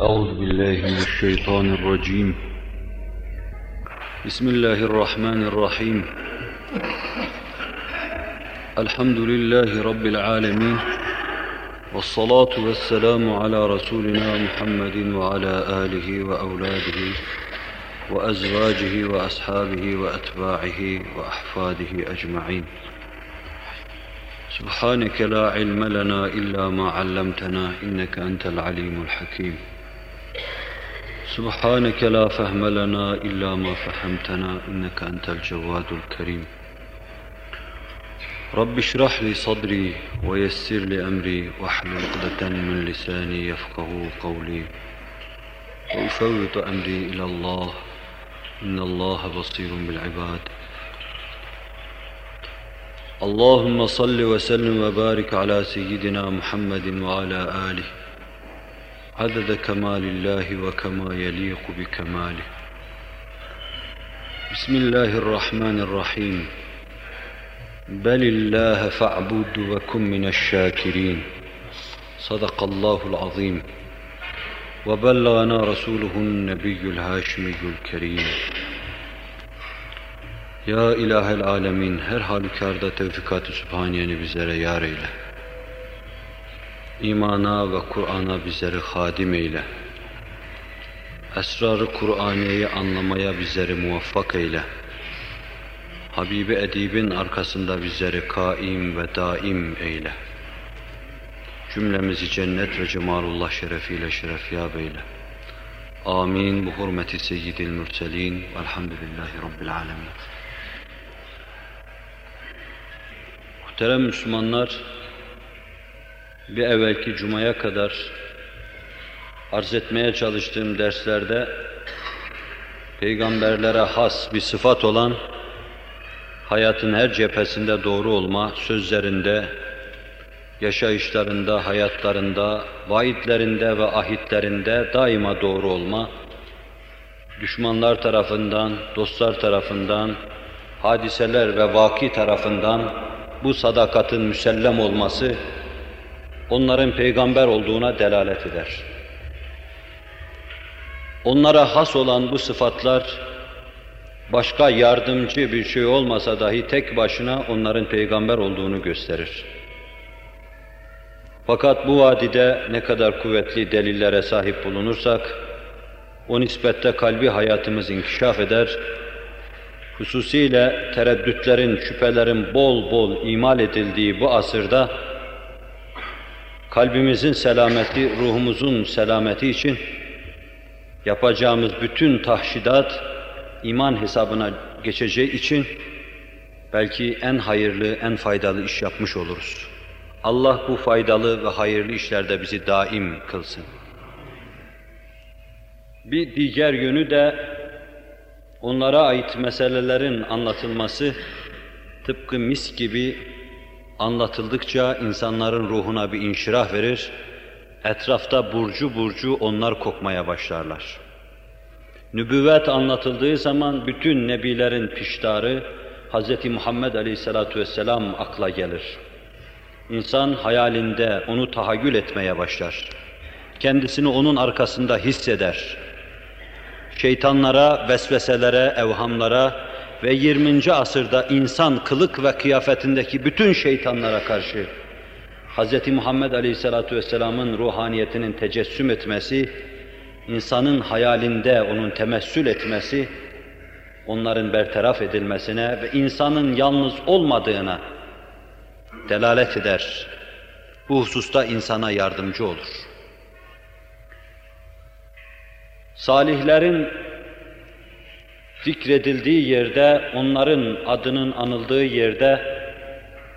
أعوذ بالله من الشيطان الرجيم. بسم الله الرحمن الرحيم. الحمد لله رب العالمين والصلاة والسلام على رسولنا محمد وعلى آله وأولاده وأزواجه وأصحابه وأتباعه وأحفاده أجمعين. سبحانك لا علم لنا إلا ما علمتنا إنك أنت العليم الحكيم. سبحانك لا فهم لنا إلا ما فهمتنا إنك أنت الجواد الكريم. رب اشرح لي صدري ويسر لي أمري واحلل عقدة من لساني يفقه قولي. وأفوض أمري إلى الله. إن الله بصير بالعباد. اللهم صل وسلم وبارك على سيدنا محمد وعلى آله. عدد كمال الله وكما يليق بكماله. بسم الله الرحمن الرحيم. بل الله فاعبد وكن من الشاكرين. صدق الله العظيم. وبلغنا رسوله النبي الهاشمي الكريم. Ya ilahel alemin her halükarda tevfikat-ı sübhaniyeni bizlere yar eyle. İmana ve Kur'an'a bizleri hadim eyle. Esrarı Kur'aniyeyi anlamaya bizleri muvaffak eyle. Habibi Edib'in arkasında bizleri kaim ve daim eyle. Cümlemizi cennet ve cemalullah şerefiyle şerefyab eyle. Amin. Bu hurmeti seyyidil mürselin. Velhamdülillahi Rabbil alemin. Muhterem Müslümanlar, bir evvelki cumaya kadar arz etmeye çalıştığım derslerde peygamberlere has bir sıfat olan hayatın her cephesinde doğru olma, sözlerinde, yaşayışlarında, hayatlarında, vaidlerinde ve ahitlerinde daima doğru olma, düşmanlar tarafından, dostlar tarafından, hadiseler ve vaki tarafından bu sadakatin müsellem olması onların peygamber olduğuna delalet eder. Onlara has olan bu sıfatlar başka yardımcı bir şey olmasa dahi tek başına onların peygamber olduğunu gösterir. Fakat bu vadide ne kadar kuvvetli delillere sahip bulunursak, o nispette kalbi hayatımız inkişaf eder, hususiyle tereddütlerin, şüphelerin bol bol imal edildiği bu asırda, kalbimizin selameti, ruhumuzun selameti için yapacağımız bütün tahşidat, iman hesabına geçeceği için belki en hayırlı, en faydalı iş yapmış oluruz. Allah bu faydalı ve hayırlı işlerde bizi daim kılsın. Bir diğer yönü de onlara ait meselelerin anlatılması tıpkı mis gibi anlatıldıkça insanların ruhuna bir inşirah verir, etrafta burcu burcu onlar kokmaya başlarlar. Nübüvvet anlatıldığı zaman bütün nebilerin piştarı Hz. Muhammed Aleyhisselatü Vesselam akla gelir. İnsan hayalinde onu tahayyül etmeye başlar. Kendisini onun arkasında hisseder. Şeytanlara, vesveselere, evhamlara ve 20. asırda insan kılık ve kıyafetindeki bütün şeytanlara karşı Hz. Muhammed Aleyhisselatü Vesselam'ın ruhaniyetinin tecessüm etmesi, insanın hayalinde onun temessül etmesi, onların bertaraf edilmesine ve insanın yalnız olmadığına delalet eder. Bu hususta insana yardımcı olur. Salihlerin zikredildiği yerde, onların adının anıldığı yerde,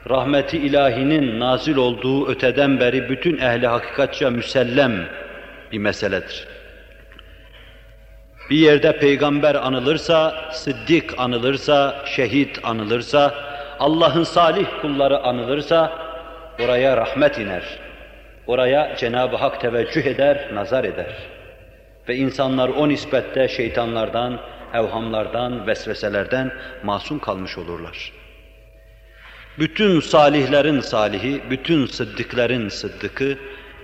rahmeti ilahinin nazil olduğu öteden beri bütün ehli hakikatça müsellem bir meseledir. Bir yerde peygamber anılırsa, sıddık anılırsa, şehit anılırsa, Allah'ın salih kulları anılırsa, oraya rahmet iner. Oraya Cenab-ı Hak teveccüh eder, nazar eder. Ve insanlar o nispette şeytanlardan, evhamlardan, vesveselerden masum kalmış olurlar. Bütün salihlerin salihi, bütün sıddıkların sıddıkı,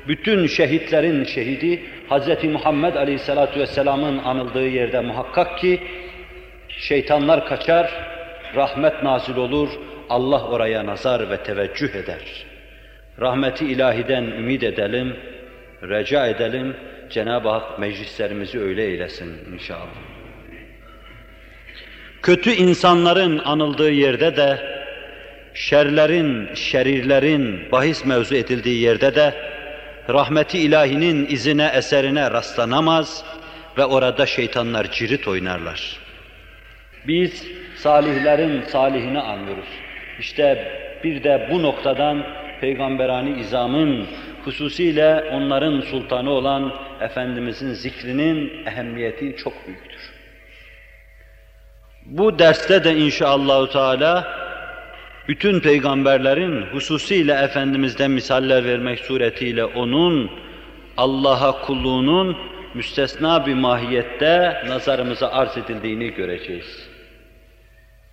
Bütün şehitlerin şehidi Hz. Muhammed Aleyhisselatü Vesselam'ın anıldığı yerde muhakkak ki şeytanlar kaçar, rahmet nazil olur, Allah oraya nazar ve teveccüh eder. Rahmeti ilahiden ümid edelim, reca edelim, Cenab-ı Hak meclislerimizi öyle eylesin inşallah. Kötü insanların anıldığı yerde de, şerlerin, şerirlerin bahis mevzu edildiği yerde de, rahmeti ilahinin izine, eserine rastlanamaz ve orada şeytanlar cirit oynarlar. Biz salihlerin salihini anlıyoruz. İşte bir de bu noktadan peygamberani izamın hususiyle onların sultanı olan Efendimizin zikrinin ehemmiyeti çok büyüktür. Bu derste de inşallahü teala bütün peygamberlerin hususiyle Efendimiz'den misaller vermek suretiyle onun Allah'a kulluğunun müstesna bir mahiyette nazarımıza arz edildiğini göreceğiz.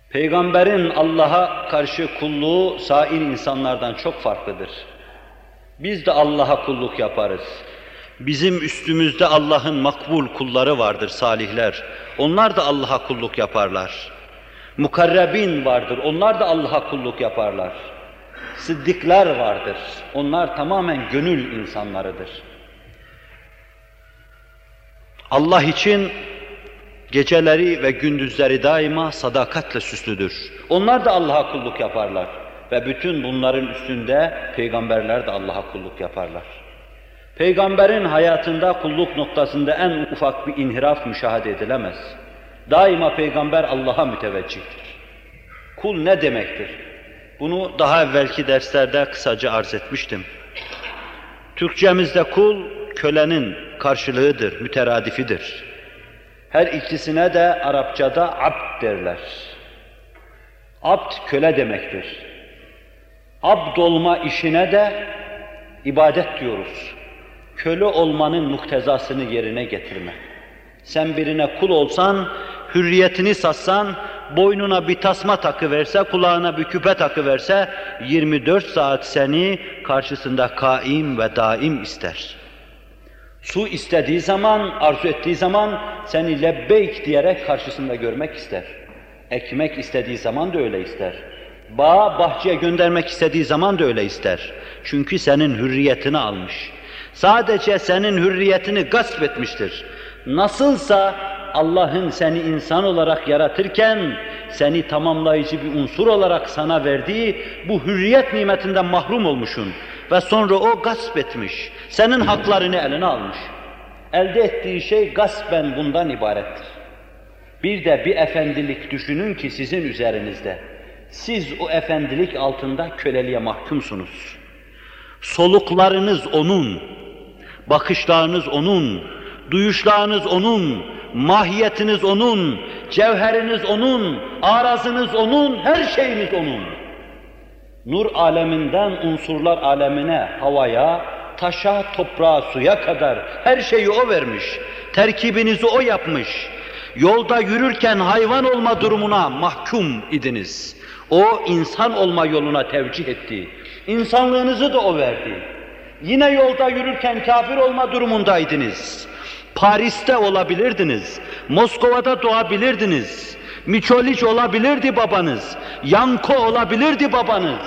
Peygamberin Allah'a karşı kulluğu sair insanlardan çok farklıdır. Biz de Allah'a kulluk yaparız. Bizim üstümüzde Allah'ın makbul kulları vardır, salihler. Onlar da Allah'a kulluk yaparlar. Mukarrebin vardır, onlar da Allah'a kulluk yaparlar. Sıddıklar vardır, onlar tamamen gönül insanlarıdır. Allah için geceleri ve gündüzleri daima sadakatle süslüdür. Onlar da Allah'a kulluk yaparlar. Ve bütün bunların üstünde peygamberler de Allah'a kulluk yaparlar. Peygamberin hayatında kulluk noktasında en ufak bir inhiraf müşahede edilemez. Daima peygamber Allah'a müteveccihtir. Kul ne demektir? Bunu daha evvelki derslerde kısaca arz etmiştim. Türkçemizde kul, kölenin karşılığıdır, müteradifidir. Her ikisine de Arapçada abd derler. Abd köle demektir. Abd olma işine de ibadet diyoruz. Köle olmanın muhtezasını yerine getirme. Sen birine kul olsan, hürriyetini satsan, boynuna bir tasma takı verse, kulağına bir küpe takı verse, 24 saat seni karşısında kaim ve daim ister. Su istediği zaman, arzu ettiği zaman seni lebbeyk diyerek karşısında görmek ister. Ekmek istediği zaman da öyle ister. Bağ, bahçeye göndermek istediği zaman da öyle ister. Çünkü senin hürriyetini almış. Sadece senin hürriyetini gasp etmiştir. Nasılsa Allah'ın seni insan olarak yaratırken seni tamamlayıcı bir unsur olarak sana verdiği bu hürriyet nimetinden mahrum olmuşsun ve sonra o gasp etmiş. Senin haklarını eline almış. Elde ettiği şey gaspen bundan ibarettir. Bir de bir efendilik düşünün ki sizin üzerinizde. Siz o efendilik altında köleliğe mahkumsunuz. Soluklarınız onun, bakışlarınız onun, duyuşlarınız onun, mahiyetiniz onun, cevheriniz onun, arazınız onun, her şeyiniz onun. Nur aleminden unsurlar alemine, havaya, taşa, toprağa, suya kadar her şeyi o vermiş. Terkibinizi o yapmış. Yolda yürürken hayvan olma durumuna mahkum idiniz. O insan olma yoluna tevcih etti. İnsanlığınızı da o verdi. Yine yolda yürürken kafir olma durumundaydınız. Paris'te olabilirdiniz, Moskova'da doğabilirdiniz, Miçoliç olabilirdi babanız, Yanko olabilirdi babanız.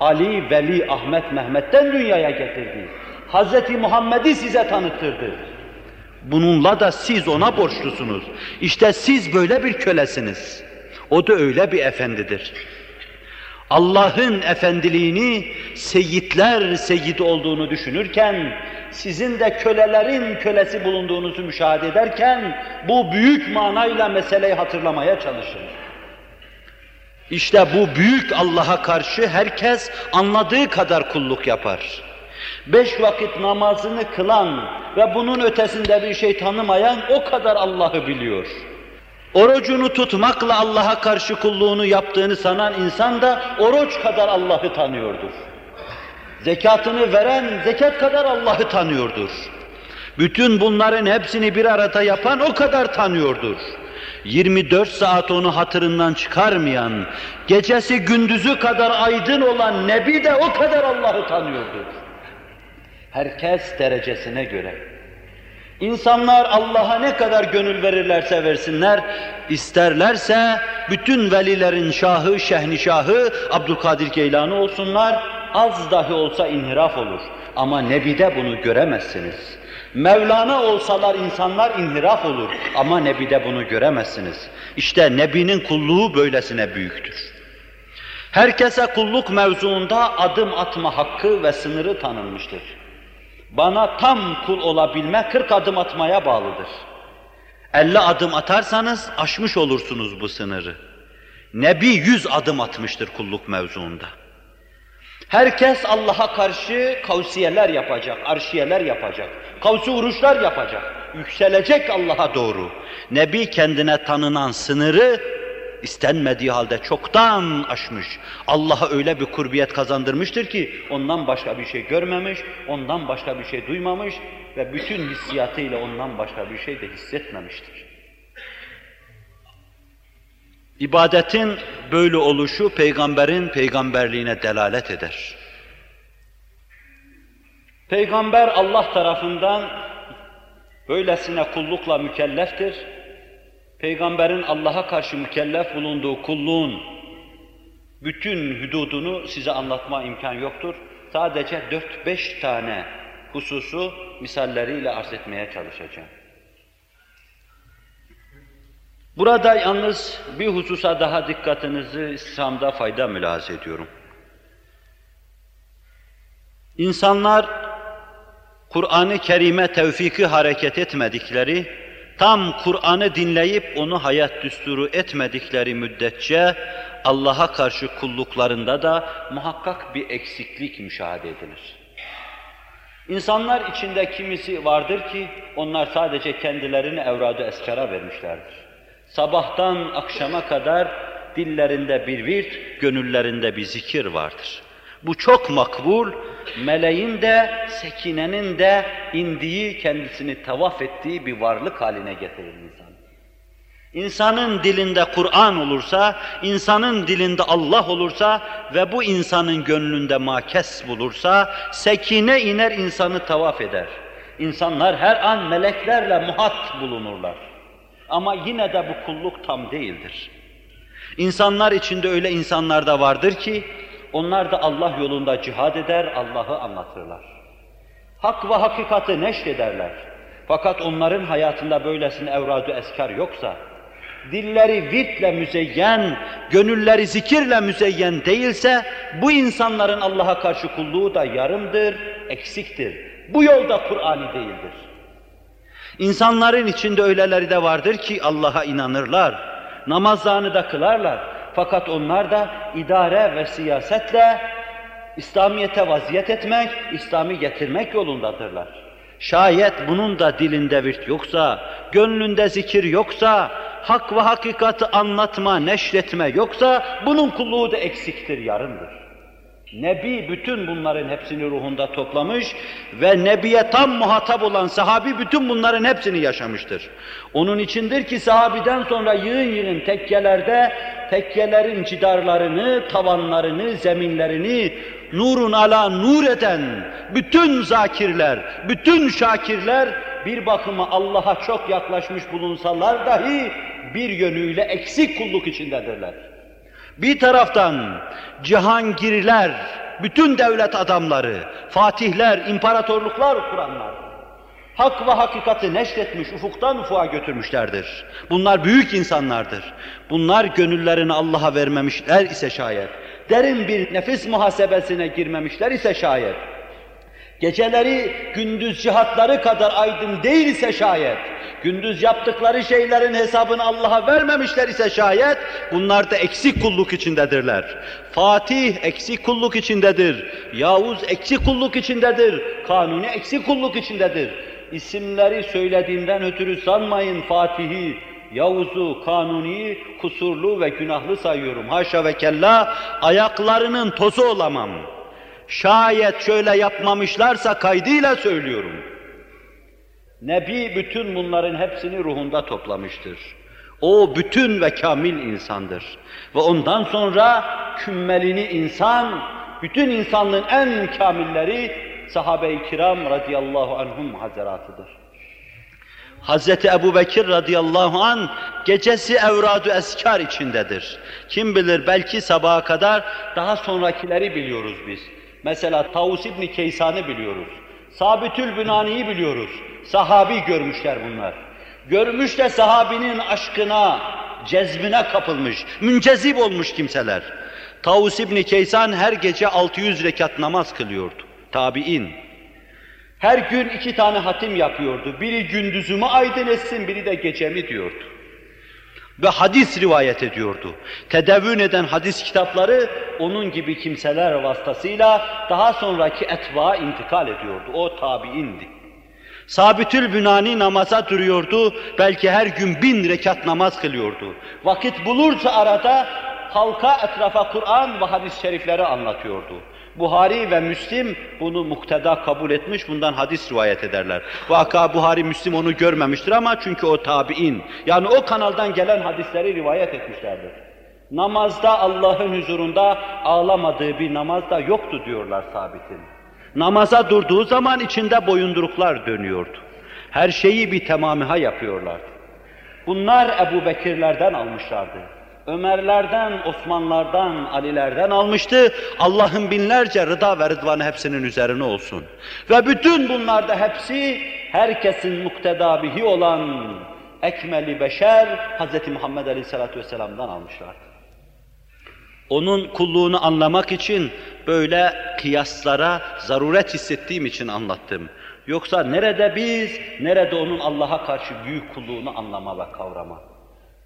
Ali, Veli, Ahmet, Mehmet'ten dünyaya getirdi. Hz. Muhammed'i size tanıttırdı. Bununla da siz ona borçlusunuz. İşte siz böyle bir kölesiniz. O da öyle bir efendidir. Allah'ın efendiliğini seyitler seyidi olduğunu düşünürken, sizin de kölelerin kölesi bulunduğunuzu müşahede ederken, bu büyük manayla meseleyi hatırlamaya çalışın. İşte bu büyük Allah'a karşı herkes anladığı kadar kulluk yapar. Beş vakit namazını kılan ve bunun ötesinde bir şey tanımayan o kadar Allah'ı biliyor. Orucunu tutmakla Allah'a karşı kulluğunu yaptığını sanan insan da oruç kadar Allah'ı tanıyordur. Zekatını veren zekat kadar Allah'ı tanıyordur. Bütün bunların hepsini bir arada yapan o kadar tanıyordur. 24 saat onu hatırından çıkarmayan, gecesi gündüzü kadar aydın olan Nebi de o kadar Allah'ı tanıyordur. Herkes derecesine göre. İnsanlar Allah'a ne kadar gönül verirlerse versinler, isterlerse bütün velilerin şahı, şehnişahı Abdülkadir Geylani olsunlar, az dahi olsa inhiraf olur. Ama Nebi'de bunu göremezsiniz. Mevlana olsalar insanlar inhiraf olur ama Nebi'de bunu göremezsiniz. İşte Nebi'nin kulluğu böylesine büyüktür. Herkese kulluk mevzuunda adım atma hakkı ve sınırı tanınmıştır. Bana tam kul olabilme 40 adım atmaya bağlıdır. 50 adım atarsanız aşmış olursunuz bu sınırı. Nebi 100 adım atmıştır kulluk mevzuunda. Herkes Allah'a karşı kavsiyeler yapacak, arşiyeler yapacak, kavsi vuruşlar yapacak, yükselecek Allah'a doğru. Nebi kendine tanınan sınırı istenmediği halde çoktan aşmış. Allah'a öyle bir kurbiyet kazandırmıştır ki ondan başka bir şey görmemiş, ondan başka bir şey duymamış ve bütün hissiyatıyla ondan başka bir şey de hissetmemiştir. İbadetin böyle oluşu peygamberin peygamberliğine delalet eder. Peygamber Allah tarafından böylesine kullukla mükelleftir. Peygamberin Allah'a karşı mükellef bulunduğu kulluğun bütün hududunu size anlatma imkan yoktur. Sadece dört beş tane hususu misalleriyle arz etmeye çalışacağım. Burada yalnız bir hususa daha dikkatinizi İslam'da fayda mülaz ediyorum. İnsanlar Kur'an-ı Kerim'e tevfiki hareket etmedikleri, tam Kur'an'ı dinleyip onu hayat düsturu etmedikleri müddetçe Allah'a karşı kulluklarında da muhakkak bir eksiklik müşahede edilir. İnsanlar içinde kimisi vardır ki onlar sadece kendilerini evrad-ı eskara vermişlerdir. Sabahtan akşama kadar dillerinde bir virt, gönüllerinde bir zikir vardır. Bu çok makbul, meleğin de, sekinenin de indiği, kendisini tavaf ettiği bir varlık haline getirir insan. İnsanın dilinde Kur'an olursa, insanın dilinde Allah olursa ve bu insanın gönlünde makes bulursa, sekine iner insanı tavaf eder. İnsanlar her an meleklerle muhat bulunurlar. Ama yine de bu kulluk tam değildir. İnsanlar içinde öyle insanlar da vardır ki, onlar da Allah yolunda cihad eder, Allah'ı anlatırlar. Hak ve hakikati neşrederler. Fakat onların hayatında böylesine evradu eskar yoksa, dilleri virtle müzeyyen, gönülleri zikirle müzeyyen değilse, bu insanların Allah'a karşı kulluğu da yarımdır, eksiktir. Bu yolda Kur'an'ı değildir. İnsanların içinde öyleleri de vardır ki Allah'a inanırlar, namazlarını da kılarlar. Fakat onlar da idare ve siyasetle İslamiyete vaziyet etmek, İslami getirmek yolundadırlar. Şayet bunun da dilinde virt yoksa, gönlünde zikir yoksa, hak ve hakikati anlatma, neşretme yoksa, bunun kulluğu da eksiktir, yarımdır. Nebi bütün bunların hepsini ruhunda toplamış ve Nebiye tam muhatap olan sahabi bütün bunların hepsini yaşamıştır. Onun içindir ki sahabiden sonra yığın yığın tekkelerde tekkelerin cidarlarını, tavanlarını, zeminlerini nurun ala nur eden bütün zakirler, bütün şakirler bir bakıma Allah'a çok yaklaşmış bulunsalar dahi bir yönüyle eksik kulluk içindedirler. Bir taraftan cihangirler, bütün devlet adamları, fatihler, imparatorluklar kuranlar, hak ve hakikati neşretmiş, ufuktan ufuğa götürmüşlerdir. Bunlar büyük insanlardır. Bunlar gönüllerini Allah'a vermemişler ise şayet, derin bir nefis muhasebesine girmemişler ise şayet, geceleri gündüz cihatları kadar aydın değil ise şayet, gündüz yaptıkları şeylerin hesabını Allah'a vermemişler ise şayet, bunlar da eksik kulluk içindedirler. Fatih eksik kulluk içindedir, Yavuz eksik kulluk içindedir, Kanuni eksik kulluk içindedir. İsimleri söylediğinden ötürü sanmayın Fatih'i, Yavuz'u, Kanuni'yi kusurlu ve günahlı sayıyorum. Haşa ve kella ayaklarının tozu olamam. Şayet şöyle yapmamışlarsa kaydıyla söylüyorum. Nebi bütün bunların hepsini ruhunda toplamıştır. O bütün ve kamil insandır. Ve ondan sonra kümmelini insan, bütün insanlığın en kamilleri sahabe-i kiram radıyallahu anhum hazeratıdır. Hazreti Ebu Bekir radıyallahu an gecesi evradu eskar içindedir. Kim bilir belki sabaha kadar daha sonrakileri biliyoruz biz. Mesela Tavus İbni Keysan'ı biliyoruz. Sabitül Bünani'yi biliyoruz. Sahabi görmüşler bunlar. Görmüş de sahabinin aşkına, cezbine kapılmış, müncezip olmuş kimseler. Tavus İbni Keysan her gece 600 rekat namaz kılıyordu. Tabi'in. Her gün iki tane hatim yapıyordu. Biri gündüzümü aydın etsin, biri de gecemi diyordu. Ve hadis rivayet ediyordu. Tedevvün eden hadis kitapları onun gibi kimseler vasıtasıyla daha sonraki etbaa intikal ediyordu. O tabiindi. Sabitül Bünani namaza duruyordu, belki her gün bin rekat namaz kılıyordu. Vakit bulursa arada halka etrafa Kur'an ve hadis-i şerifleri anlatıyordu. Buhari ve Müslim bunu mukteda kabul etmiş, bundan hadis rivayet ederler. Vaka Buhari, Müslim onu görmemiştir ama çünkü o tabi'in, yani o kanaldan gelen hadisleri rivayet etmişlerdir. Namazda Allah'ın huzurunda ağlamadığı bir namaz da yoktu diyorlar sabitin. Namaza durduğu zaman içinde boyunduruklar dönüyordu. Her şeyi bir tamamiha yapıyorlardı. Bunlar Ebu Bekirlerden almışlardı. Ömerlerden, Osmanlardan, Alilerden almıştı. Allah'ın binlerce rıda ve rıdvanı hepsinin üzerine olsun. Ve bütün bunlarda hepsi herkesin muktedabihi olan ekmeli beşer Hz. Muhammed Aleyhisselatü Vesselam'dan almışlardı. Onun kulluğunu anlamak için böyle kıyaslara zaruret hissettiğim için anlattım. Yoksa nerede biz, nerede onun Allah'a karşı büyük kulluğunu anlama ve kavrama.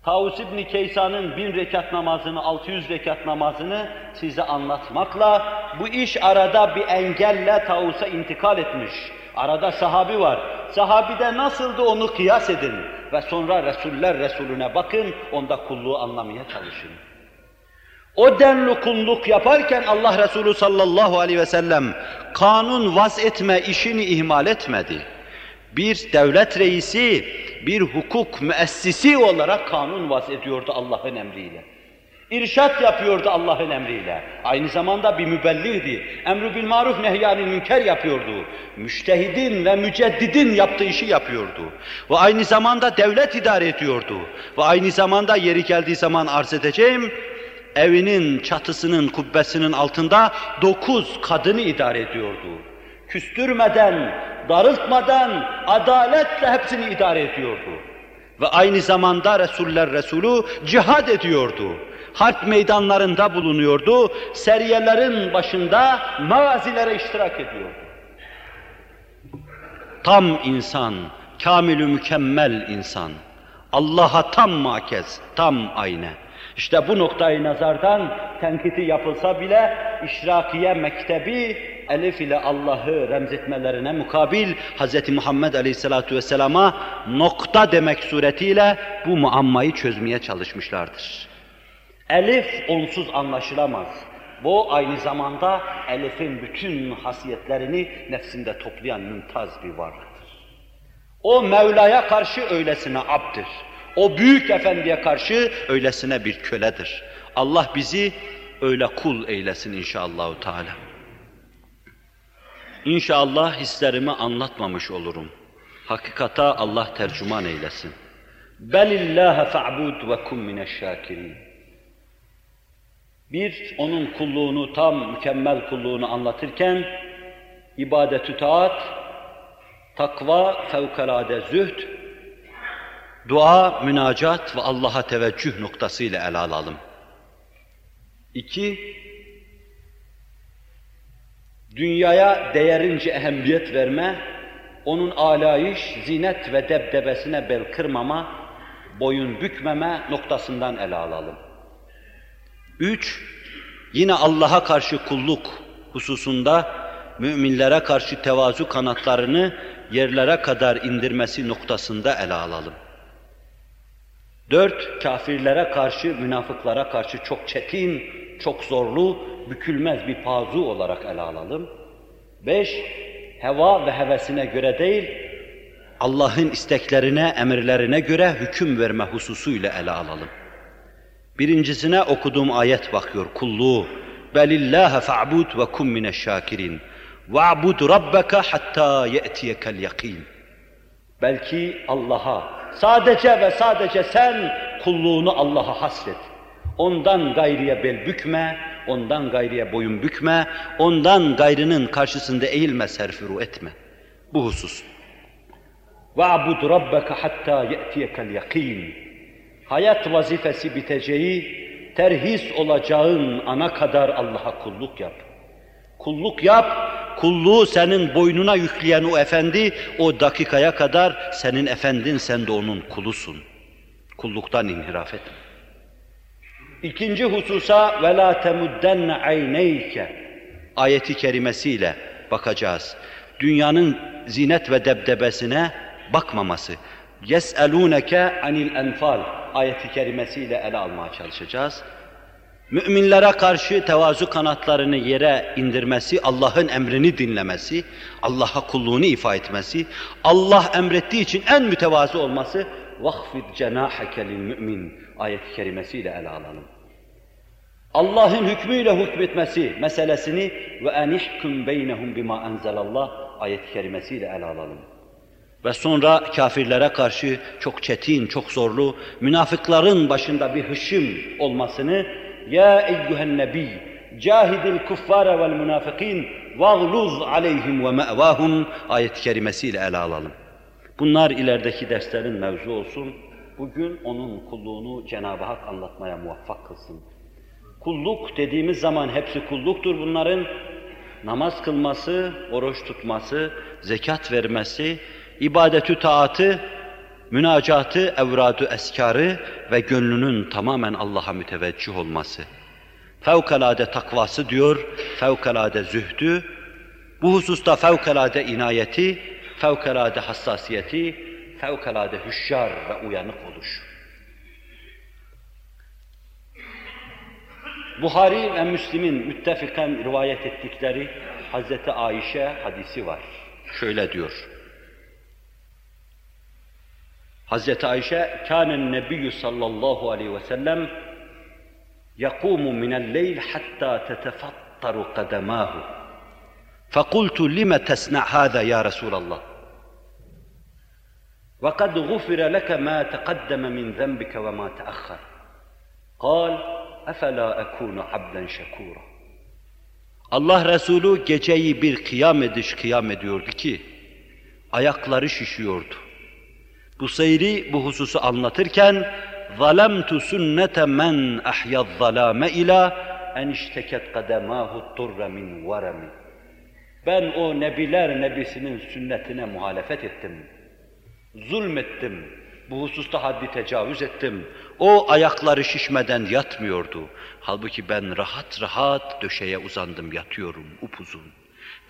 Tavus İbni Keysan'ın bin rekat namazını, 600 rekat namazını size anlatmakla bu iş arada bir engelle Tavus'a intikal etmiş. Arada sahabi var. Sahabide nasıldı onu kıyas edin ve sonra Resuller Resulüne bakın, onda kulluğu anlamaya çalışın. O denli kulluk yaparken Allah Resulü sallallahu aleyhi ve sellem kanun vaz etme işini ihmal etmedi. Bir devlet reisi, bir hukuk müessisi olarak kanun vaz ediyordu Allah'ın emriyle. İrşat yapıyordu Allah'ın emriyle. Aynı zamanda bir mübelliğdi. Emru bil maruf nehyanil münker yapıyordu. Müştehidin ve müceddidin yaptığı işi yapıyordu. Ve aynı zamanda devlet idare ediyordu. Ve aynı zamanda yeri geldiği zaman arz edeceğim, evinin çatısının, kubbesinin altında dokuz kadını idare ediyordu. Küstürmeden, darıltmadan, adaletle hepsini idare ediyordu. Ve aynı zamanda Resuller Resulü cihad ediyordu. Harp meydanlarında bulunuyordu, seriyelerin başında mağazilere iştirak ediyordu. Tam insan, kamilü mükemmel insan. Allah'a tam makez, tam ayne. İşte bu noktayı nazardan tenkiti yapılsa bile İşrakiye Mektebi elif ile Allah'ı remzetmelerine mukabil Hz. Muhammed Aleyhisselatü Vesselam'a nokta demek suretiyle bu muammayı çözmeye çalışmışlardır. Elif onsuz anlaşılamaz. Bu aynı zamanda Elif'in bütün hasiyetlerini nefsinde toplayan mümtaz bir varlıktır. O Mevla'ya karşı öylesine abdir. O büyük efendiye karşı öylesine bir köledir. Allah bizi öyle kul eylesin inşallahü teala. İnşallah hislerimi anlatmamış olurum. Hakikata Allah tercüman eylesin. Belillâhe fa'bud ve kum mineşşâkirîn. Bir, onun kulluğunu, tam mükemmel kulluğunu anlatırken, ibadet-ü taat, takva, fevkalade zühd, dua, münacat ve Allah'a teveccüh noktasıyla ele alalım. İki, dünyaya değerince ehemmiyet verme, onun alayış, zinet ve debdebesine bel kırmama, boyun bükmeme noktasından ele alalım. Üç, yine Allah'a karşı kulluk hususunda müminlere karşı tevazu kanatlarını yerlere kadar indirmesi noktasında ele alalım. Dört, kafirlere karşı, münafıklara karşı çok çetin, çok zorlu, bükülmez bir pazu olarak ele alalım. Beş, heva ve hevesine göre değil, Allah'ın isteklerine, emirlerine göre hüküm verme hususuyla ele alalım. Birincisine okuduğum ayet bakıyor, kulluğu. Belillâhe fe'bud ve kum mineşşâkirin. Ve'bud rabbeke hatta ye'tiyekel yakin. Belki Allah'a, sadece ve sadece sen kulluğunu Allah'a hasret. Ondan gayriye bel bükme, ondan gayriye boyun bükme, ondan gayrının karşısında eğilme, serfuru etme. Bu husus. وَعْبُدْ رَبَّكَ حَتَّى يَأْتِيَكَ الْيَقِينَ Hayat vazifesi biteceği, terhis olacağın ana kadar Allah'a kulluk yap. Kulluk yap, kulluğu senin boynuna yükleyen o efendi, o dakikaya kadar senin efendin, sen de onun kulusun. Kulluktan inhiraf etme. İkinci hususa ve la temuddenne ayneyke ayeti kerimesiyle bakacağız. Dünyanın zinet ve debdebesine bakmaması. Yes'elûneke anil enfal ayeti kerimesiyle ele almaya çalışacağız. Müminlere karşı tevazu kanatlarını yere indirmesi, Allah'ın emrini dinlemesi, Allah'a kulluğunu ifa etmesi, Allah emrettiği için en mütevazı olması, وَخْفِدْ جَنَاحَكَ لِلْمُؤْمِنِ ayet-i kerimesiyle ele alalım. Allah'ın hükmüyle hükmetmesi meselesini ve enihkum beynehum bima enzelallah ayet-i kerimesiyle ele alalım. Ve sonra kafirlere karşı çok çetin, çok zorlu, münafıkların başında bir hışım olmasını ya eyyühen nebi cahidil kuffara vel münafikin vagluz aleyhim ve me'vahum ayet-i kerimesiyle ele alalım. Bunlar ilerideki derslerin mevzu olsun. Bugün onun kulluğunu Cenab-ı Hak anlatmaya muvaffak kılsın. Kulluk dediğimiz zaman hepsi kulluktur bunların. Namaz kılması, oruç tutması, zekat vermesi, ibadetü taatı, münacatı, evradu eskarı ve gönlünün tamamen Allah'a müteveccih olması. Fevkalade takvası diyor, fevkalade zühdü, bu hususta fevkalade inayeti, fevkalade hassasiyeti, fevkalade hüşyar ve uyanık oluş. Buhari ve Müslim'in müttefiken rivayet ettikleri Hazreti Ayşe hadisi var. Şöyle diyor. Hazreti Ayşe, kânen nebiyyü sallallahu aleyhi ve sellem يقوم من الليل حتى تتفطر قدماه فقلت لم تصنع هذا يا رسول الله وقد غفر لك ما تقدم من ذنبك وما تأخر قال efela ekunu abden şekura. Allah Resulü geceyi bir kıyam ediş kıyam ediyordu ki ayakları şişiyordu. Bu seyri bu hususu anlatırken zalemtu sünnete men ahyaz zalame ila en işteket kademahu turra min varami. Ben o nebiler nebisinin sünnetine muhalefet ettim. Zulmettim bu hususta haddi tecavüz ettim. O ayakları şişmeden yatmıyordu. Halbuki ben rahat rahat döşeye uzandım, yatıyorum upuzun.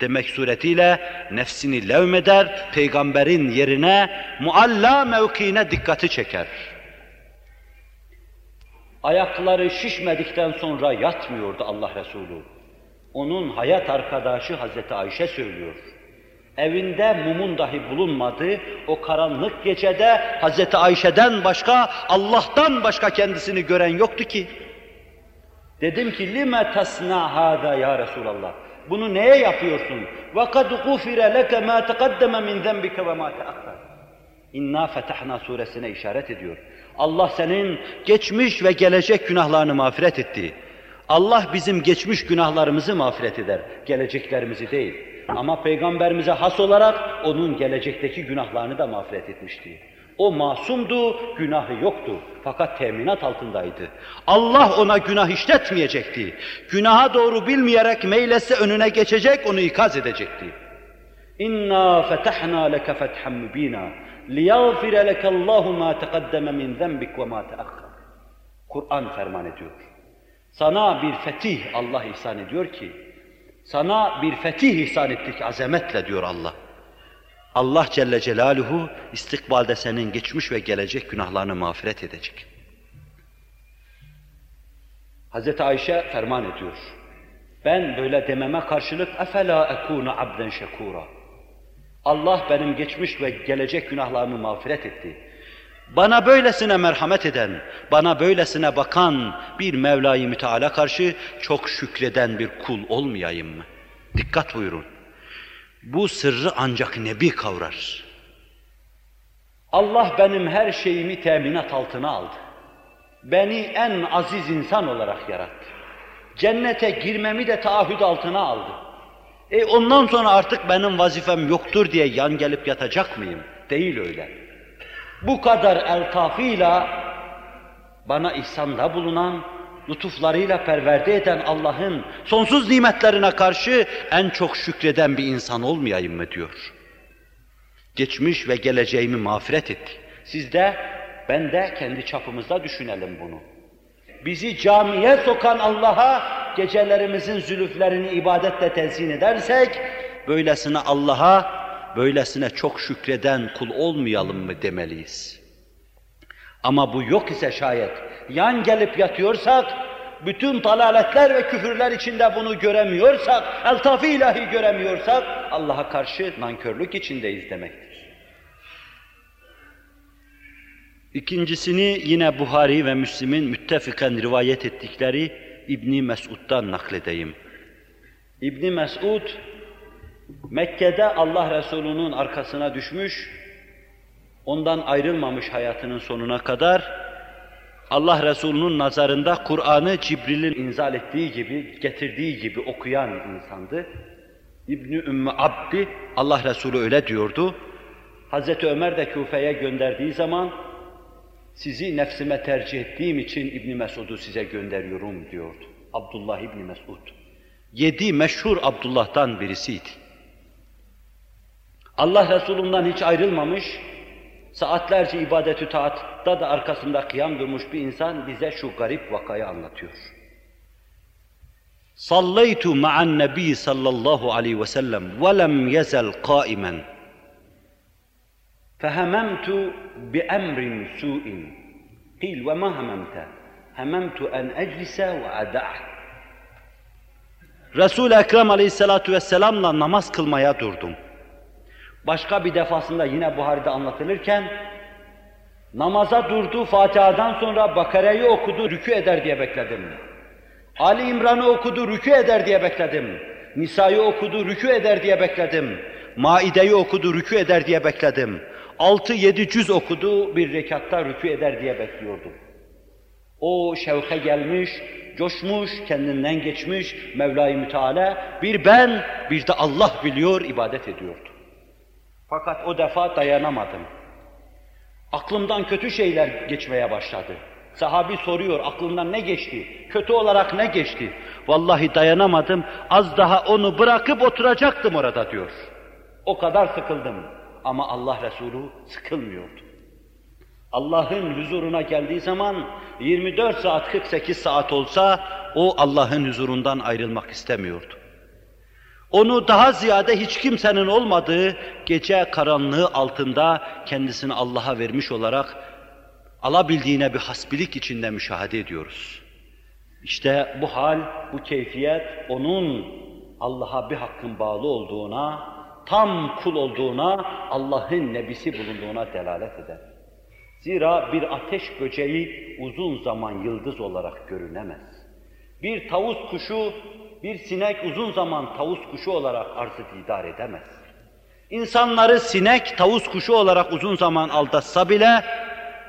Demek suretiyle nefsini levmeder, peygamberin yerine mualla mevkiine dikkati çeker. Ayakları şişmedikten sonra yatmıyordu Allah Resulü. Onun hayat arkadaşı Hazreti Ayşe söylüyor evinde mumun dahi bulunmadı. O karanlık gecede Hazreti Ayşe'den başka, Allah'tan başka kendisini gören yoktu ki. Dedim ki lime tasna hada ya Resulallah. Bunu neye yapıyorsun? Ve kad gufire leke ma taqaddama min zenbike ve ma taakhkhar. İnna suresine işaret ediyor. Allah senin geçmiş ve gelecek günahlarını mağfiret etti. Allah bizim geçmiş günahlarımızı mağfiret eder, geleceklerimizi değil. Ama peygamberimize has olarak onun gelecekteki günahlarını da mağfiret etmişti. O masumdu, günahı yoktu. Fakat teminat altındaydı. Allah ona günah işletmeyecekti. Günaha doğru bilmeyerek meylese önüne geçecek, onu ikaz edecekti. İnna fetahna leke fethan mubina liyaghfira leke Allahu ma taqaddama min zenbik ve ma taakhkhar. Kur'an ferman ediyor. Sana bir fetih Allah ihsan ediyor ki sana bir fetih ihsan ettik azametle diyor Allah. Allah Celle Celaluhu istikbalde senin geçmiş ve gelecek günahlarını mağfiret edecek. Hz. Ayşe ferman ediyor. Ben böyle dememe karşılık efela ekunu abden şekura. Allah benim geçmiş ve gelecek günahlarımı mağfiret etti. Bana böylesine merhamet eden, bana böylesine bakan bir Mevla-i Müteala karşı çok şükreden bir kul olmayayım mı? Dikkat buyurun. Bu sırrı ancak Nebi kavrar. Allah benim her şeyimi teminat altına aldı. Beni en aziz insan olarak yarattı. Cennete girmemi de taahhüt altına aldı. E ondan sonra artık benim vazifem yoktur diye yan gelip yatacak mıyım? Değil öyle. Bu kadar eltafıyla bana ihsanda bulunan, lütuflarıyla perverde eden Allah'ın sonsuz nimetlerine karşı en çok şükreden bir insan olmayayım mı diyor. Geçmiş ve geleceğimi mağfiret etti. Siz de, ben de kendi çapımızda düşünelim bunu. Bizi camiye sokan Allah'a gecelerimizin zülüflerini ibadetle tezyin edersek, böylesine Allah'a, böylesine çok şükreden kul olmayalım mı demeliyiz. Ama bu yok ise şayet, yan gelip yatıyorsak, bütün dalaletler ve küfürler içinde bunu göremiyorsak, eltaf ilahi göremiyorsak, Allah'a karşı nankörlük içindeyiz demektir. İkincisini yine Buhari ve Müslim'in müttefiken rivayet ettikleri İbni Mesud'dan nakledeyim. İbni Mesud, Mekke'de Allah Resulü'nün arkasına düşmüş, ondan ayrılmamış hayatının sonuna kadar, Allah Resulü'nün nazarında Kur'an'ı Cibril'in inzal ettiği gibi, getirdiği gibi okuyan insandı. İbni Ümmü Abdi, Allah Resulü öyle diyordu. Hazreti Ömer de Küfe'ye gönderdiği zaman, sizi nefsime tercih ettiğim için İbn Mesud'u size gönderiyorum diyordu. Abdullah İbn Mesud. Yedi meşhur Abdullah'tan birisiydi. Allah Resulü'nden hiç ayrılmamış, saatlerce ibadetü taatta da arkasında kıyam durmuş bir insan bize şu garip vakayı anlatıyor. Sallaytu ma'an nebi sallallahu aleyhi ve sellem ve lem yezel kaimen. Fehememtu bi emrin su'in. Kil ve ma hememte. Hememtu en eclise ve ada'h. Resul-i Ekrem aleyhissalatu vesselamla namaz kılmaya durdum.'' Başka bir defasında yine Buhari'de anlatılırken namaza durdu, Fatiha'dan sonra Bakara'yı okudu, rükü eder diye bekledim. Ali İmran'ı okudu, rükü eder diye bekledim. Nisa'yı okudu, rükü eder diye bekledim. Maide'yi okudu, rükü eder diye bekledim. Altı yedi cüz okudu, bir rekatta rükû eder diye bekliyordu. O şevke gelmiş, coşmuş, kendinden geçmiş Mevla-i Müteala bir ben, bir de Allah biliyor, ibadet ediyordu. Fakat o defa dayanamadım. Aklımdan kötü şeyler geçmeye başladı. Sahabi soruyor, aklından ne geçti? Kötü olarak ne geçti? Vallahi dayanamadım, az daha onu bırakıp oturacaktım orada diyor. O kadar sıkıldım. Ama Allah Resulü sıkılmıyordu. Allah'ın huzuruna geldiği zaman 24 saat 48 saat olsa o Allah'ın huzurundan ayrılmak istemiyordu. Onu daha ziyade hiç kimsenin olmadığı gece karanlığı altında kendisini Allah'a vermiş olarak alabildiğine bir hasbilik içinde müşahede ediyoruz. İşte bu hal, bu keyfiyet onun Allah'a bir hakkın bağlı olduğuna, tam kul olduğuna, Allah'ın nebisi bulunduğuna delalet eder. Zira bir ateş böceği uzun zaman yıldız olarak görünemez. Bir tavus kuşu, bir sinek uzun zaman tavus kuşu olarak arzı didar edemez. İnsanları sinek, tavus kuşu olarak uzun zaman aldatsa bile,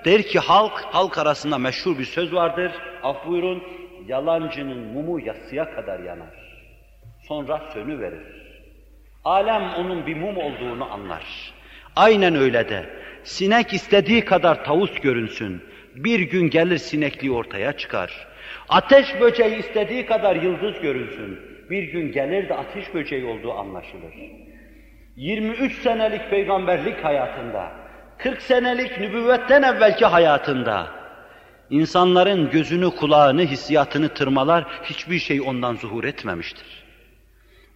der ki halk, halk arasında meşhur bir söz vardır, af buyurun, yalancının mumu yatsıya kadar yanar. Sonra sönü verir. Alem onun bir mum olduğunu anlar. Aynen öyle de. Sinek istediği kadar tavus görünsün. Bir gün gelir sinekliği ortaya çıkar. Ateş böceği istediği kadar yıldız görünsün. Bir gün gelir de ateş böceği olduğu anlaşılır. 23 senelik peygamberlik hayatında, 40 senelik nübüvvetten evvelki hayatında, insanların gözünü, kulağını, hissiyatını tırmalar, hiçbir şey ondan zuhur etmemiştir.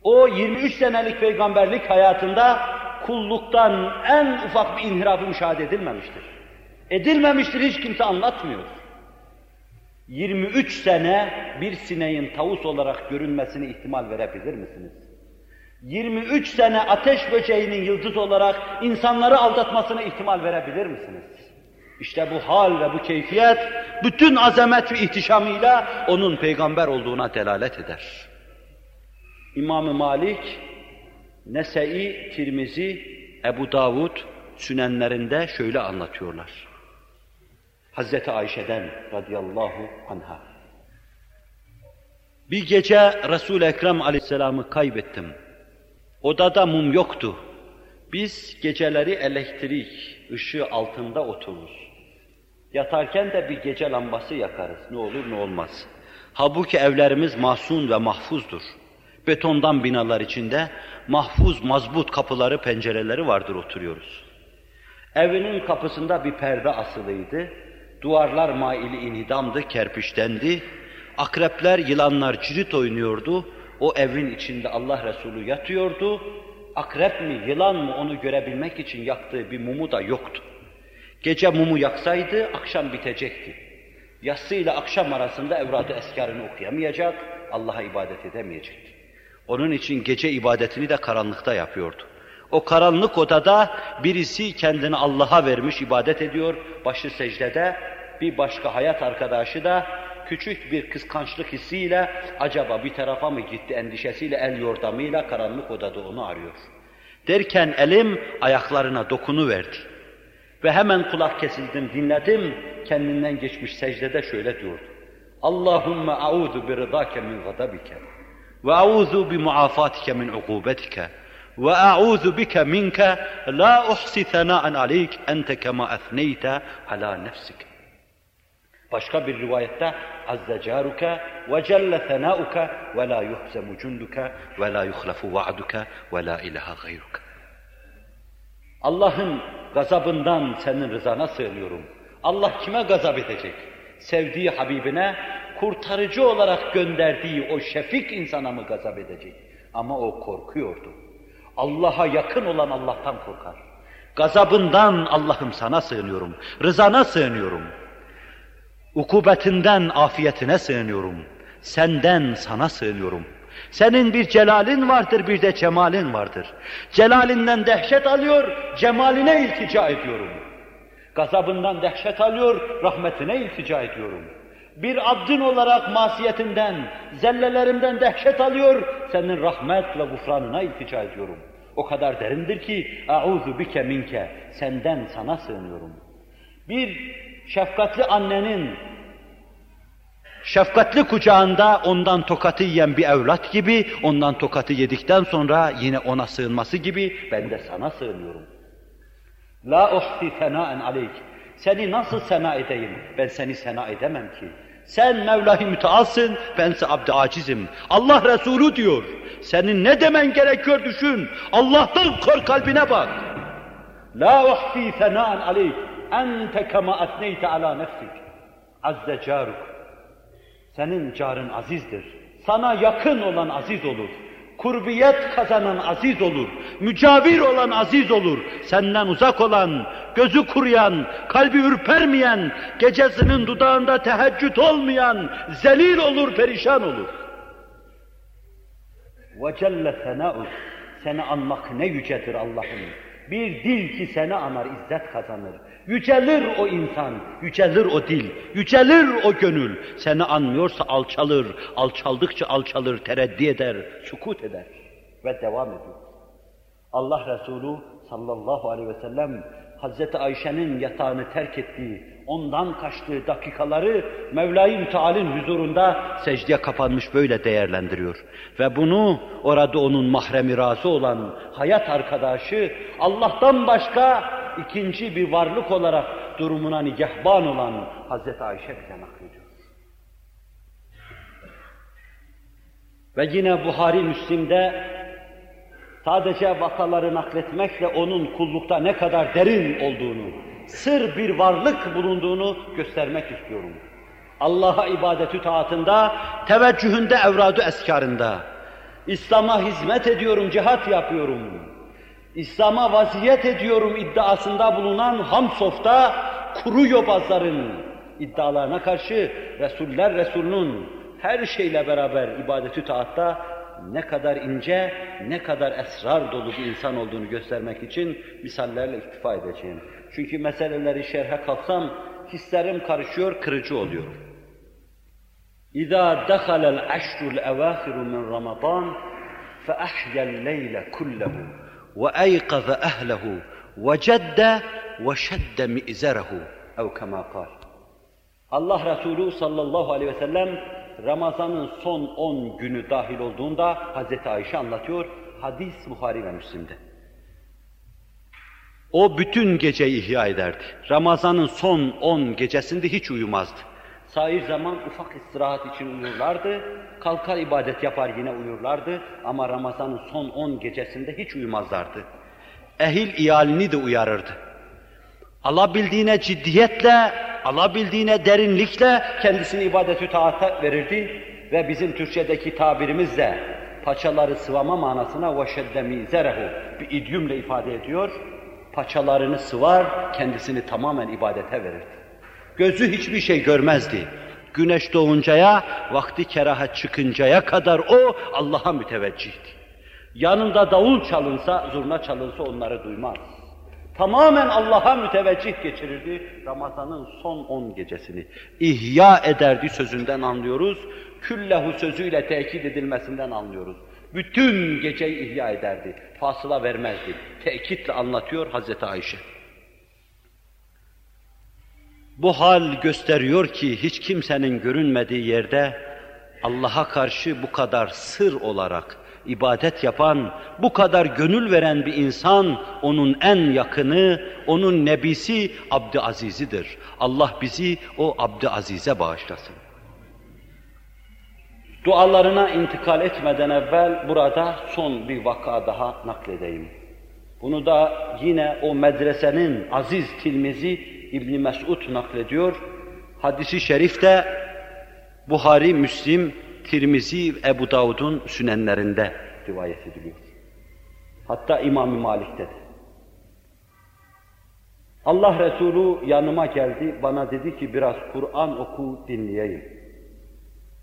O 23 senelik peygamberlik hayatında kulluktan en ufak bir inhirafı müşahede edilmemiştir. Edilmemiştir hiç kimse anlatmıyor. 23 sene bir sineğin tavus olarak görünmesini ihtimal verebilir misiniz? 23 sene ateş böceğinin yıldız olarak insanları aldatmasına ihtimal verebilir misiniz? İşte bu hal ve bu keyfiyet bütün azamet ve ihtişamıyla onun peygamber olduğuna delalet eder. İmam-ı Malik Nese'i, Tirmizi, Ebu Davud sünenlerinde şöyle anlatıyorlar. Hazreti Ayşe'den radıyallahu anha. Bir gece Resul-i Ekrem aleyhisselamı kaybettim. Odada mum yoktu. Biz geceleri elektrik ışığı altında otururuz. Yatarken de bir gece lambası yakarız. Ne olur ne olmaz. Halbuki evlerimiz mahzun ve mahfuzdur. Betondan binalar içinde mahfuz, mazbut kapıları, pencereleri vardır oturuyoruz. Evinin kapısında bir perde asılıydı. Duvarlar maili inhidamdı, kerpiçtendi. Akrepler, yılanlar cirit oynuyordu. O evin içinde Allah Resulü yatıyordu. Akrep mi, yılan mı onu görebilmek için yaktığı bir mumu da yoktu. Gece mumu yaksaydı akşam bitecekti. Yatsı ile akşam arasında evradı eskarını okuyamayacak, Allah'a ibadet edemeyecekti. Onun için gece ibadetini de karanlıkta yapıyordu. O karanlık odada birisi kendini Allah'a vermiş ibadet ediyor, başı secdede, bir başka hayat arkadaşı da küçük bir kıskançlık hissiyle acaba bir tarafa mı gitti endişesiyle el yordamıyla karanlık odada onu arıyor. Derken elim ayaklarına dokunu verdi. Ve hemen kulak kesildim, dinledim. Kendinden geçmiş secdede şöyle diyordu. Allahümme a'udhu bi rıdake min gadabike ve a'udhu bi muafatike min ukubetike ve a'udhu bike minke la uhsi thana'an aleyk ente kema ethneyte ala nefsike. Başka bir rivayette azze caruke ve celle thanauke ve la yuhzemu cunduke ve la yuhlafu va'duke ve la ilaha gayruke. Allah'ın gazabından senin rızana sığınıyorum. Allah kime gazap edecek? Sevdiği Habibine kurtarıcı olarak gönderdiği o şefik insana mı gazap edecek? Ama o korkuyordu. Allah'a yakın olan Allah'tan korkar. Gazabından Allah'ım sana sığınıyorum. Rızana sığınıyorum. Ukubetinden afiyetine sığınıyorum. Senden sana sığınıyorum. Senin bir celalin vardır, bir de cemalin vardır. Celalinden dehşet alıyor, cemaline iltica ediyorum. Gazabından dehşet alıyor, rahmetine iltica ediyorum. Bir abdin olarak masiyetinden, zellelerimden dehşet alıyor, senin rahmet ve gufranına iltica ediyorum. O kadar derindir ki auzu bike minke senden sana sığınıyorum. Bir şefkatli annenin şefkatli kucağında ondan tokatı yiyen bir evlat gibi ondan tokatı yedikten sonra yine ona sığınması gibi ben de sana sığınıyorum. La uhsi senaen aleyk. Seni nasıl sena edeyim? Ben seni sena edemem ki. Sen Mevla-i Mütealsın, bense abd acizim. Allah Resulü diyor. Senin ne demen gerekiyor düşün. Allah'tan kork kalbine bak. La uhsi senaen aleyk. Ente kema etneyte ala nefsik. Azze caruk. Senin carın azizdir. Sana yakın olan aziz olur kurbiyet kazanan aziz olur, mücavir olan aziz olur, senden uzak olan, gözü kuruyan, kalbi ürpermeyen, gecesinin dudağında teheccüd olmayan, zelil olur, perişan olur. Ve celle senâ'u, seni anmak ne yücedir Allah'ım. Bir dil ki seni anar, izzet kazanır. Yücelir o insan, yücelir o dil, yücelir o gönül. Seni anmıyorsa alçalır, alçaldıkça alçalır, tereddi eder, sukut eder ve devam ediyor. Allah Resulü sallallahu aleyhi ve sellem Hazreti Ayşe'nin yatağını terk ettiği, ondan kaçtığı dakikaları Mevla-i Müteal'in huzurunda secdeye kapanmış böyle değerlendiriyor. Ve bunu orada onun mahremi razı olan hayat arkadaşı, Allah'tan başka ikinci bir varlık olarak durumuna nigahban olan Hazreti Ayşe bize naklediyor. Ve yine Buhari Müslim'de sadece vakaları nakletmekle onun kullukta ne kadar derin olduğunu, sır bir varlık bulunduğunu göstermek istiyorum. Allah'a ibadetü taatında, teveccühünde, evradu eskarında, İslam'a hizmet ediyorum, cihat yapıyorum. İslam'a vaziyet ediyorum iddiasında bulunan Hamsof'ta kuru yobazların iddialarına karşı Resuller Resulünün her şeyle beraber ibadeti taatta ne kadar ince, ne kadar esrar dolu bir insan olduğunu göstermek için misallerle iktifa edeceğim. Çünkü meseleleri şerhe kalksam hislerim karışıyor, kırıcı oluyor. İza dakhala al-ashru al-awakhir min Ramazan فأحيا الليل كله وأيقظ أهله وجد وشد مئزره أو كما قال Allah Resulü sallallahu aleyhi ve sellem Ramazan'ın son 10 günü dahil olduğunda Hazreti Ayşe anlatıyor. Hadis Buhari ve Müslim'de. O bütün geceyi ihya ederdi. Ramazan'ın son 10 gecesinde hiç uyumazdı. Sair zaman ufak istirahat için uyurlardı, kalkar ibadet yapar yine uyurlardı ama Ramazan'ın son on gecesinde hiç uyumazlardı. Ehil iyalini de uyarırdı. Alabildiğine ciddiyetle, alabildiğine derinlikle kendisini ibadetü taata verirdi ve bizim Türkçedeki tabirimizle paçaları sıvama manasına veşedde mizerehu bir idyumla ifade ediyor. Paçalarını sıvar, kendisini tamamen ibadete verirdi. Gözü hiçbir şey görmezdi. Güneş doğuncaya, vakti kerahat çıkıncaya kadar o Allah'a müteveccihti. Yanında davul çalınsa, zurna çalınsa onları duymaz. Tamamen Allah'a müteveccih geçirirdi Ramazan'ın son on gecesini. İhya ederdi sözünden anlıyoruz. Küllehu sözüyle tekit edilmesinden anlıyoruz. Bütün geceyi ihya ederdi. Fasıla vermezdi. Tekitle anlatıyor Hazreti Ayşe. Bu hal gösteriyor ki hiç kimsenin görünmediği yerde Allah'a karşı bu kadar sır olarak ibadet yapan, bu kadar gönül veren bir insan, onun en yakını, onun nebisi Abdü Aziz'idir. Allah bizi o Abdü Aziz'e bağışlasın. Dualarına intikal etmeden evvel burada son bir vaka daha nakledeyim. Bunu da yine o medresenin aziz tilmizi İbn Mesud naklediyor. Hadisi şerifte Buhari, Müslim, Tirmizi, Ebu Davud'un sünenlerinde rivayet ediliyor. Hatta İmam-ı Malik'te de. Allah Resulü yanıma geldi, bana dedi ki biraz Kur'an oku dinleyeyim.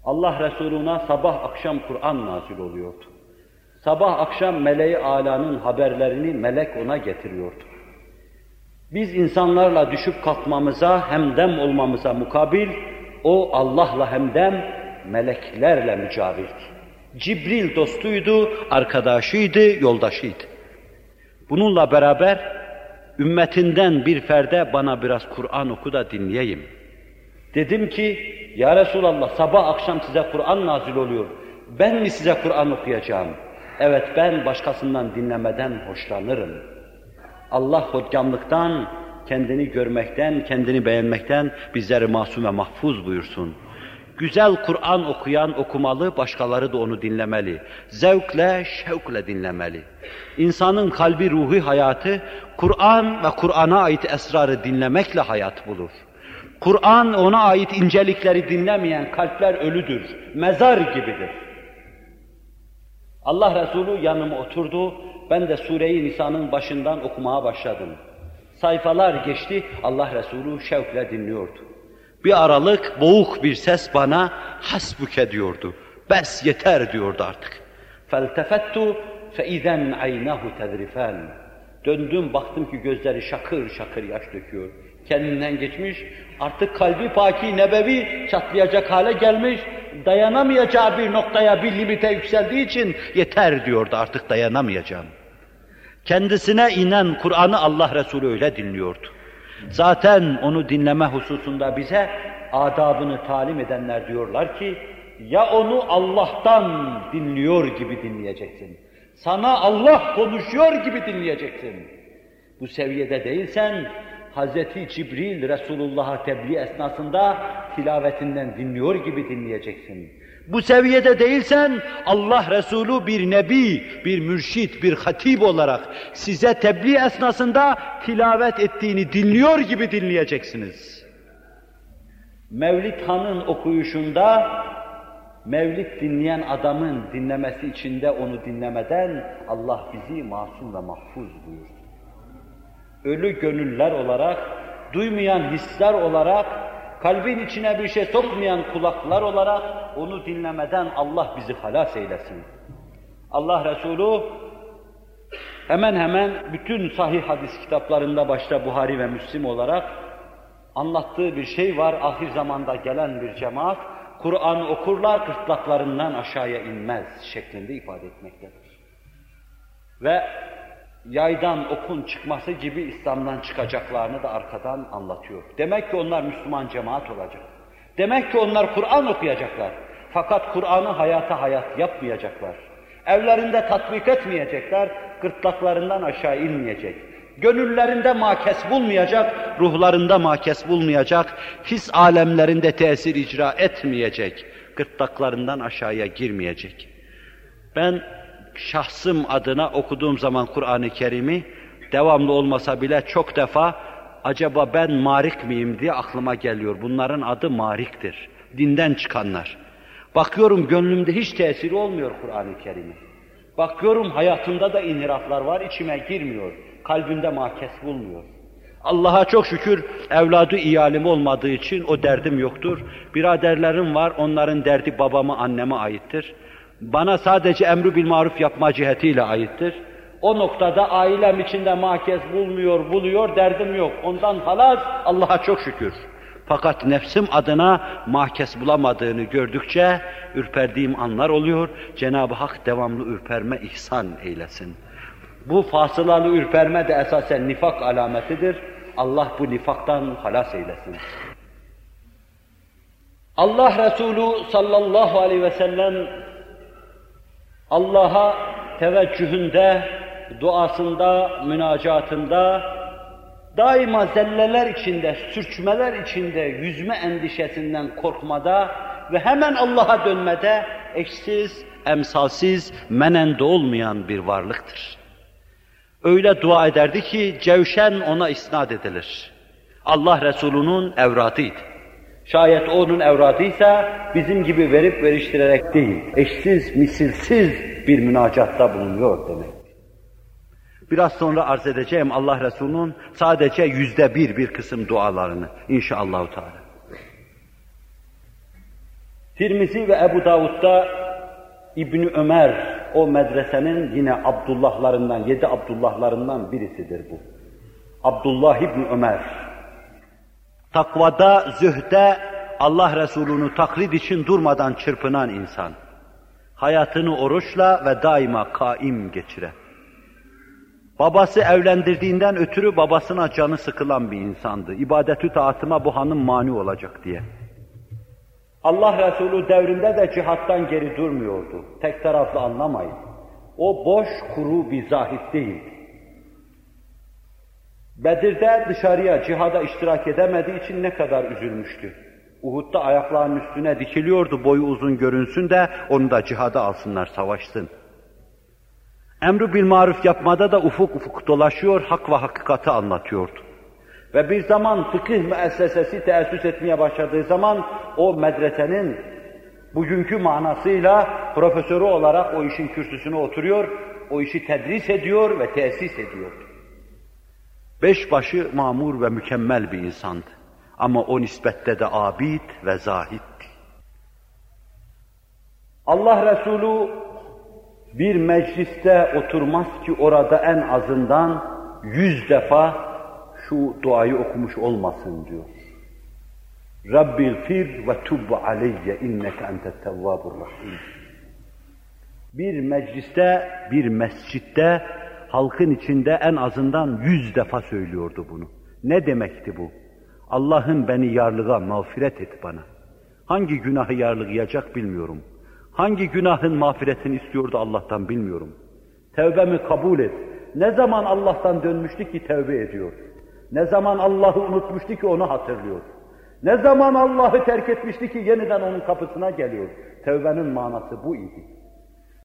Allah Resulü'ne sabah akşam Kur'an nazil oluyordu. Sabah akşam meleği alanın haberlerini melek ona getiriyordu. Biz insanlarla düşüp kalkmamıza, hemdem olmamıza mukabil, o Allah'la hemdem, meleklerle mücavirdi. Cibril dostuydu, arkadaşıydı, yoldaşıydı. Bununla beraber ümmetinden bir ferde bana biraz Kur'an oku da dinleyeyim. Dedim ki, Ya Resulallah sabah akşam size Kur'an nazil oluyor. Ben mi size Kur'an okuyacağım? Evet ben başkasından dinlemeden hoşlanırım. Allah hodgamlıktan, kendini görmekten, kendini beğenmekten bizleri masum ve mahfuz buyursun. Güzel Kur'an okuyan okumalı, başkaları da onu dinlemeli. Zevkle, şevkle dinlemeli. İnsanın kalbi, ruhi hayatı, Kur'an ve Kur'an'a ait esrarı dinlemekle hayat bulur. Kur'an, ona ait incelikleri dinlemeyen kalpler ölüdür, mezar gibidir. Allah Resulü yanıma oturdu, ben de Sure-i Nisa'nın başından okumaya başladım. Sayfalar geçti, Allah Resulü şevkle dinliyordu. Bir aralık boğuk bir ses bana hasbuke diyordu. Bes yeter diyordu artık. فَالْتَفَتُّ فَاِذَنْ عَيْنَهُ تَذْرِفَانِ Döndüm baktım ki gözleri şakır şakır yaş döküyor. Kendinden geçmiş, artık kalbi paki, nebevi çatlayacak hale gelmiş, dayanamayacağı bir noktaya, bir limite yükseldiği için yeter diyordu artık dayanamayacağım. Kendisine inen Kur'an'ı Allah Resulü öyle dinliyordu. Zaten onu dinleme hususunda bize adabını talim edenler diyorlar ki, ya onu Allah'tan dinliyor gibi dinleyeceksin. Sana Allah konuşuyor gibi dinleyeceksin. Bu seviyede değilsen, Hz. Cibril Resulullah'a tebliğ esnasında tilavetinden dinliyor gibi dinleyeceksin. Bu seviyede değilsen Allah Resulü bir nebi, bir mürşit, bir hatip olarak size tebliğ esnasında tilavet ettiğini dinliyor gibi dinleyeceksiniz. Mevlid Han'ın okuyuşunda Mevlid dinleyen adamın dinlemesi içinde onu dinlemeden Allah bizi masum ve mahfuz buyurdu. Ölü gönüller olarak, duymayan hisler olarak, kalbin içine bir şey sokmayan kulaklar olarak onu dinlemeden Allah bizi halas eylesin. Allah Resulü hemen hemen bütün sahih hadis kitaplarında başta Buhari ve Müslim olarak anlattığı bir şey var. Ahir zamanda gelen bir cemaat Kur'an okurlar gırtlaklarından aşağıya inmez şeklinde ifade etmektedir. ve yaydan okun çıkması gibi İslam'dan çıkacaklarını da arkadan anlatıyor. Demek ki onlar Müslüman cemaat olacak. Demek ki onlar Kur'an okuyacaklar. Fakat Kur'an'ı hayata hayat yapmayacaklar. Evlerinde tatbik etmeyecekler, gırtlaklarından aşağı inmeyecek. Gönüllerinde makes bulmayacak, ruhlarında makes bulmayacak, his alemlerinde tesir icra etmeyecek, gırtlaklarından aşağıya girmeyecek. Ben şahsım adına okuduğum zaman Kur'an-ı Kerim'i devamlı olmasa bile çok defa acaba ben marik miyim diye aklıma geliyor. Bunların adı mariktir. Dinden çıkanlar. Bakıyorum gönlümde hiç tesiri olmuyor Kur'an-ı Kerim'in. Bakıyorum hayatımda da inhiraflar var, içime girmiyor. Kalbinde mahkes bulmuyor. Allah'a çok şükür evladı iyalim olmadığı için o derdim yoktur. Biraderlerim var, onların derdi babama, anneme aittir. Bana sadece emru bil maruf yapma cihetiyle aittir. O noktada ailem içinde mahkes bulmuyor, buluyor, derdim yok. Ondan halas Allah'a çok şükür. Fakat nefsim adına mahkes bulamadığını gördükçe ürperdiğim anlar oluyor. Cenab-ı Hak devamlı ürperme ihsan eylesin. Bu fasılalı ürperme de esasen nifak alametidir. Allah bu nifaktan halas eylesin. Allah Resulü sallallahu aleyhi ve sellem Allah'a teveccühünde, duasında, münacatında daima zelleler içinde, sürçmeler içinde, yüzme endişesinden korkmada ve hemen Allah'a dönmede eşsiz, emsalsiz, menende olmayan bir varlıktır. Öyle dua ederdi ki cevşen ona isnat edilir. Allah Resulü'nün evradıydı. Şayet onun evradıysa bizim gibi verip veriştirerek değil, eşsiz, misilsiz bir münacatta bulunuyor demek. Biraz sonra arz edeceğim Allah Resulü'nün sadece yüzde bir bir kısım dualarını inşallah. Teala. Tirmizi ve Ebu Davud'da İbni Ömer o medresenin yine Abdullahlarından, yedi Abdullahlarından birisidir bu. Abdullah İbni Ömer. Takvada, zühde Allah Resulü'nü taklit için durmadan çırpınan insan. Hayatını oruçla ve daima kaim geçiren. Babası evlendirdiğinden ötürü babasına canı sıkılan bir insandı. İbadetü taatıma bu hanım mani olacak diye. Allah Resulü devrinde de cihattan geri durmuyordu. Tek taraflı anlamayın. O boş, kuru bir zahit değil. Bedir'de dışarıya, cihada iştirak edemediği için ne kadar üzülmüştü. Uhud'da ayaklarının üstüne dikiliyordu, boyu uzun görünsün de onu da cihada alsınlar, savaşsın. Emru bil maruf yapmada da ufuk ufuk dolaşıyor, hak ve hakikati anlatıyordu. Ve bir zaman fıkıh müessesesi teessüs etmeye başladığı zaman o medresenin bugünkü manasıyla profesörü olarak o işin kürsüsüne oturuyor, o işi tedris ediyor ve tesis ediyor. Beş başı mamur ve mükemmel bir insandı. Ama o nispette de abid ve zahitti. Allah Resulü bir mecliste oturmaz ki orada en azından yüz defa şu duayı okumuş olmasın diyor. Rabbil fir ve tub aleyye inneke entet tevvabur rahim. Bir mecliste, bir mescitte, halkın içinde en azından yüz defa söylüyordu bunu. Ne demekti bu? Allah'ın beni yarlığa mağfiret et bana. Hangi günahı yarlıgayacak bilmiyorum. Hangi günahın mağfiretini istiyordu Allah'tan bilmiyorum. Tevbemi kabul et. Ne zaman Allah'tan dönmüştü ki tevbe ediyor. Ne zaman Allah'ı unutmuştu ki onu hatırlıyor. Ne zaman Allah'ı terk etmişti ki yeniden onun kapısına geliyor. Tevbenin manası bu idi.